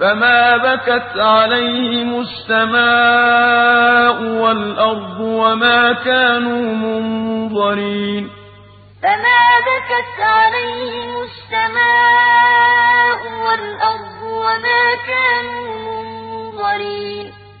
فما بكت عليهم السماء والأرض وما كانوا منظرين فما بكت عليهم السماء والأرض وما كانوا